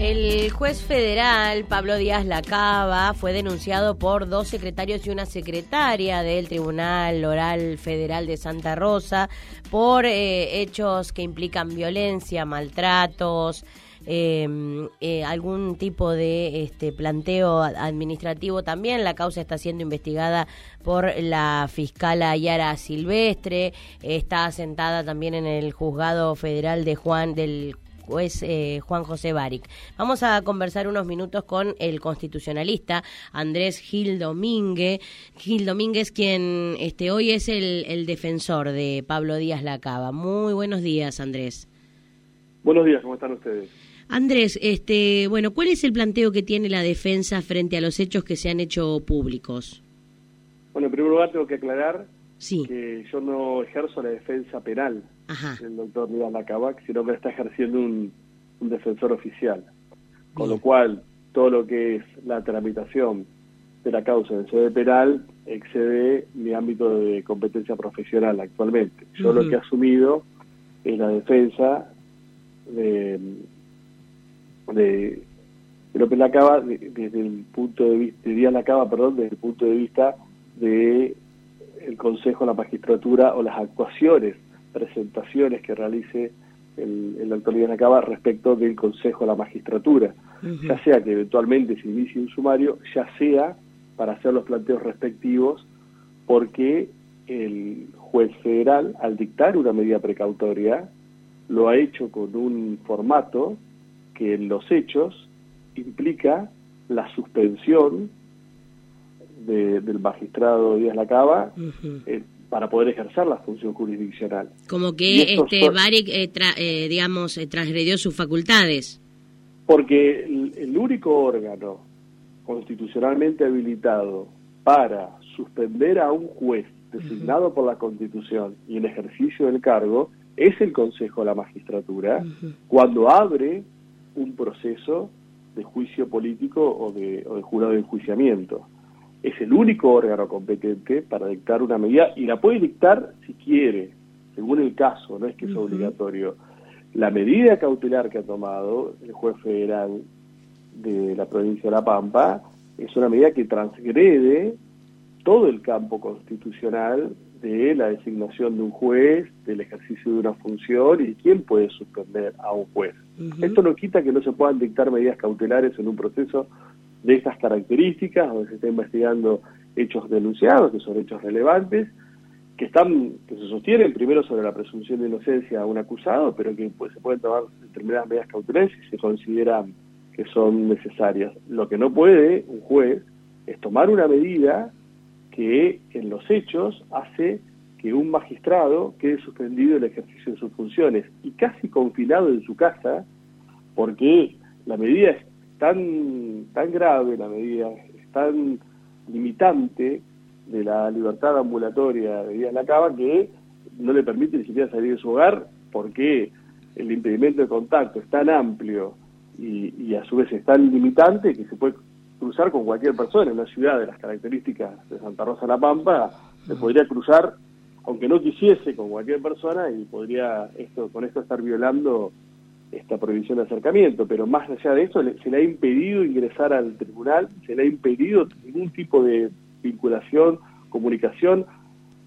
El juez federal Pablo Díaz Lacaba fue denunciado por dos secretarios y una secretaria del Tribunal Oral Federal de Santa Rosa por eh, hechos que implican violencia, maltratos, em, eh, algún tipo de este, planteo administrativo también. La causa está siendo investigada por la fiscal Yara Silvestre, está asentada también en el juzgado federal de Juan del es eh, Juan José Baric. Vamos a conversar unos minutos con el constitucionalista Andrés Gil Domínguez, Gil Domínguez quien este, hoy es el, el defensor de Pablo Díaz Lacaba. Muy buenos días, Andrés. Buenos días, ¿cómo están ustedes? Andrés, este, bueno, ¿cuál es el planteo que tiene la defensa frente a los hechos que se han hecho públicos? Bueno, en primer lugar tengo que aclarar que yo no ejerzo la defensa penal del doctor Díaz Lacabac, sino que está ejerciendo un, defensor oficial. Con lo cual, todo lo que es la tramitación de la causa en sede penal excede mi ámbito de competencia profesional actualmente. Yo lo que he asumido es la defensa de, de, López Lacaba desde el punto de vista, de Díaz Lacaba, perdón, desde el punto de vista de el Consejo, la magistratura o las actuaciones, presentaciones que realice el, el doctor Acaba respecto del Consejo, la magistratura, ya sea que eventualmente se inicie un sumario, ya sea para hacer los planteos respectivos, porque el juez federal, al dictar una medida precautoria, lo ha hecho con un formato que en los hechos implica la suspensión del magistrado Díaz Lacaba eh, para poder ejercer la función jurisdiccional. Como que este Baric, eh, eh, digamos, transgredió sus facultades. Porque el, único órgano constitucionalmente habilitado para suspender a un juez designado por la Constitución y en ejercicio del cargo es el Consejo de la Magistratura cuando abre un proceso de juicio político o de, o de jurado de enjuiciamiento es el único órgano competente para dictar una medida y la puede dictar si quiere, según el caso, no es que es obligatorio. La medida cautelar que ha tomado el juez federal de la provincia de La Pampa es una medida que transgrede todo el campo constitucional de la designación de un juez, del ejercicio de una función y quién puede suspender a un juez. Esto no quita que no se puedan dictar medidas cautelares en un proceso de estas características, donde se está investigando hechos denunciados, que son hechos relevantes, que están que se sostienen primero sobre la presunción de inocencia a un acusado, pero que pues, se pueden tomar determinadas medidas cautelares si se consideran que son necesarias. Lo que no puede un juez es tomar una medida que en los hechos hace que un magistrado quede suspendido el ejercicio de sus funciones y casi confinado en su casa porque la medida es tan, tan grave la medida, es tan limitante de la libertad ambulatoria de Díaz Lacaba que no le permite ni siquiera salir de su hogar porque el impedimento de contacto es tan amplio y, a su vez es tan limitante que se puede cruzar con cualquier persona en una ciudad de las características de Santa Rosa La Pampa, se podría cruzar, aunque no quisiese, con cualquier persona y podría esto con esto estar violando esta prohibición de acercamiento, pero más allá de eso se le ha impedido ingresar al tribunal, se le ha impedido ningún tipo de vinculación, comunicación,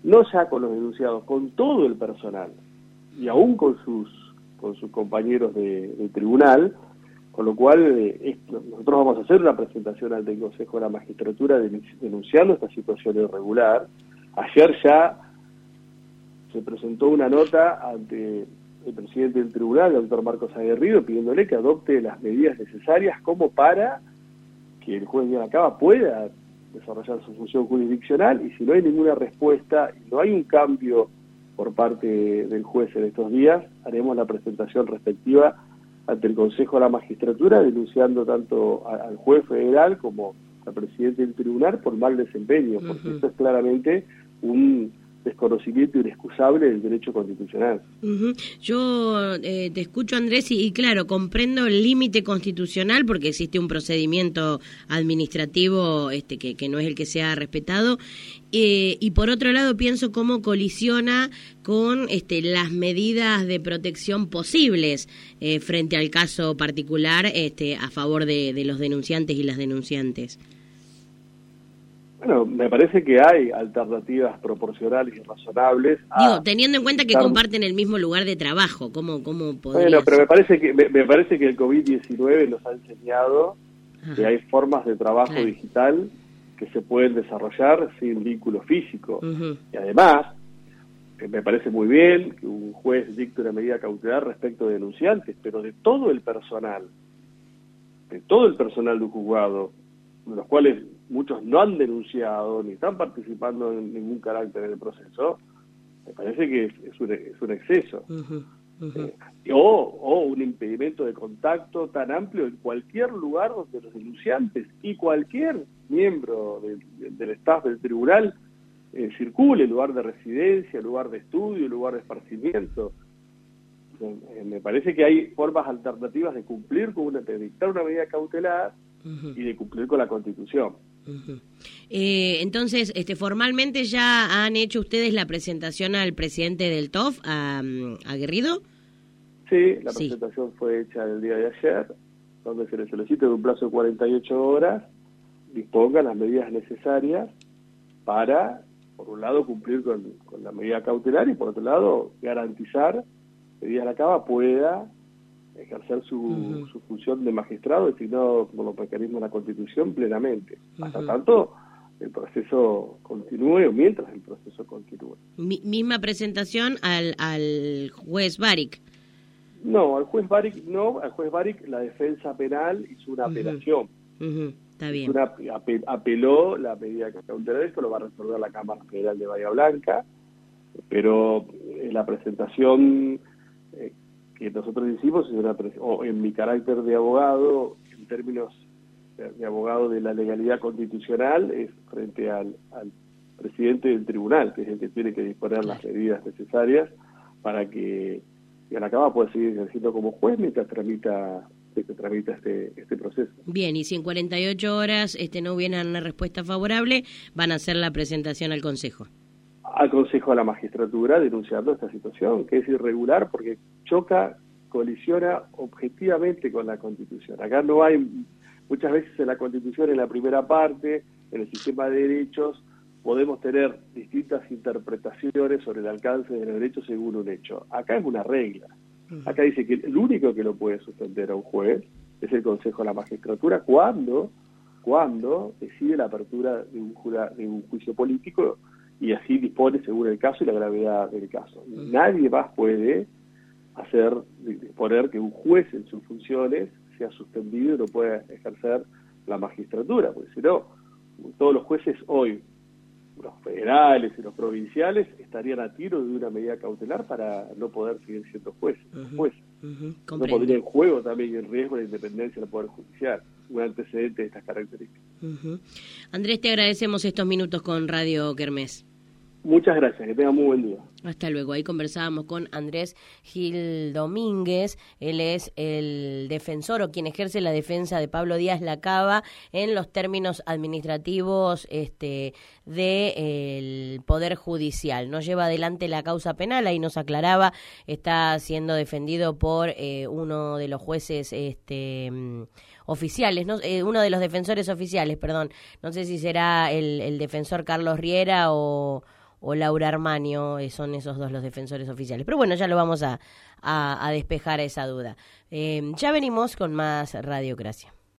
no ya con los denunciados, con todo el personal y aún con sus con sus compañeros de, tribunal, con lo cual eh, nosotros vamos a hacer una presentación ante el Consejo de la Magistratura denunciando esta situación irregular. Ayer ya se presentó una nota ante el presidente del tribunal, el doctor Marcos Aguerrido, pidiéndole que adopte las medidas necesarias como para que el juez de Acaba pueda desarrollar su función jurisdiccional y si no hay ninguna respuesta no hay un cambio por parte del juez en estos días, haremos la presentación respectiva ante el Consejo de la Magistratura denunciando tanto al juez federal como al presidente del tribunal por mal desempeño, porque esto es claramente un desconocimiento inexcusable del derecho constitucional. Yo eh, te escucho, Andrés, y, claro, comprendo el límite constitucional porque existe un procedimiento administrativo este, que, no es el que se ha respetado. Eh, y por otro lado, pienso cómo colisiona con este, las medidas de protección posibles eh, frente al caso particular este, a favor de los denunciantes y las denunciantes. Bueno, me parece que hay alternativas proporcionales y razonables. Digo, teniendo en cuenta que comparten el mismo lugar de trabajo, ¿cómo, cómo Bueno, pero me parece que me, parece que el COVID-19 nos ha enseñado que hay formas de trabajo digital que se pueden desarrollar sin vínculo físico. Y además, me parece muy bien que un juez dicte una medida cautelar respecto de denunciantes, pero de todo el personal, de todo el personal de un juzgado, de los cuales muchos no han denunciado ni están participando en ningún carácter en el proceso, me parece que es, un, es un, exceso. Eh, o, un impedimento de contacto tan amplio en cualquier lugar donde los denunciantes y cualquier miembro del, staff del tribunal eh, circule, lugar de residencia, lugar de estudio, lugar de esparcimiento. Eh, me parece que hay formas alternativas de cumplir con una, de dictar una medida cautelar y de cumplir con la Constitución. Eh, entonces, este, formalmente ya han hecho ustedes la presentación al presidente del TOF, a, Guerrido. Sí, la presentación fue hecha el día de ayer, donde se le solicita en un plazo de 48 horas disponga las medidas necesarias para, por un lado, cumplir con, la medida cautelar y, por otro lado, garantizar que Díaz la Cava pueda ejercer su, su, función de magistrado designado por los mecanismos de la Constitución plenamente. Hasta tanto, el proceso continúe o mientras el proceso continúe. misma presentación al, al juez Baric. No, al juez Baric no, al juez Baric la defensa penal hizo una apelación. Está bien. Una, apeló la medida que de esto lo va a resolver la Cámara Federal de Bahía Blanca, pero en la presentación eh, que nosotros hicimos o en mi carácter de abogado, en términos de, abogado de la legalidad constitucional, es frente al, presidente del tribunal, que es el que tiene que disponer las medidas necesarias para que la Cámara pueda seguir ejerciendo como juez mientras tramita tramita este, este proceso. Bien, y si en 48 horas este no hubiera una respuesta favorable, van a hacer la presentación al Consejo al Consejo de la Magistratura denunciando esta situación, que es irregular porque choca, colisiona objetivamente con la Constitución. Acá no hay, muchas veces en la Constitución, en la primera parte, en el sistema de derechos, podemos tener distintas interpretaciones sobre el alcance de los derechos según un hecho. Acá es una regla. Acá dice que el único que lo puede suspender a un juez es el Consejo de la Magistratura cuando, cuando decide la apertura de un, de un juicio político y así dispone según el caso y la gravedad del caso. Nadie más puede hacer, disponer que un juez en sus funciones sea suspendido y no pueda ejercer la magistratura, porque si no, todos los jueces hoy, los federales y los provinciales, estarían a tiro de una medida cautelar para no poder seguir siendo jueces. no pondría en juego también el riesgo de la independencia del Poder Judicial, un antecedente de estas características. Andrés, te agradecemos estos minutos con Radio Kermés. Muchas gracias, que tenga muy buen día. Hasta luego. Ahí conversábamos con Andrés Gil Domínguez. Él es el defensor o quien ejerce la defensa de Pablo Díaz Lacaba en los términos administrativos este, del Poder Judicial. No lleva adelante la causa penal, ahí nos aclaraba, está siendo defendido por eh, uno de los jueces este, oficiales, no, eh, uno de los defensores oficiales, perdón. No sé si será el, el defensor Carlos Riera o o Laura Armanio, eh, son esos dos los defensores oficiales. Pero bueno, ya lo vamos a, a, despejar esa duda. Eh, ya venimos con más Radiocracia.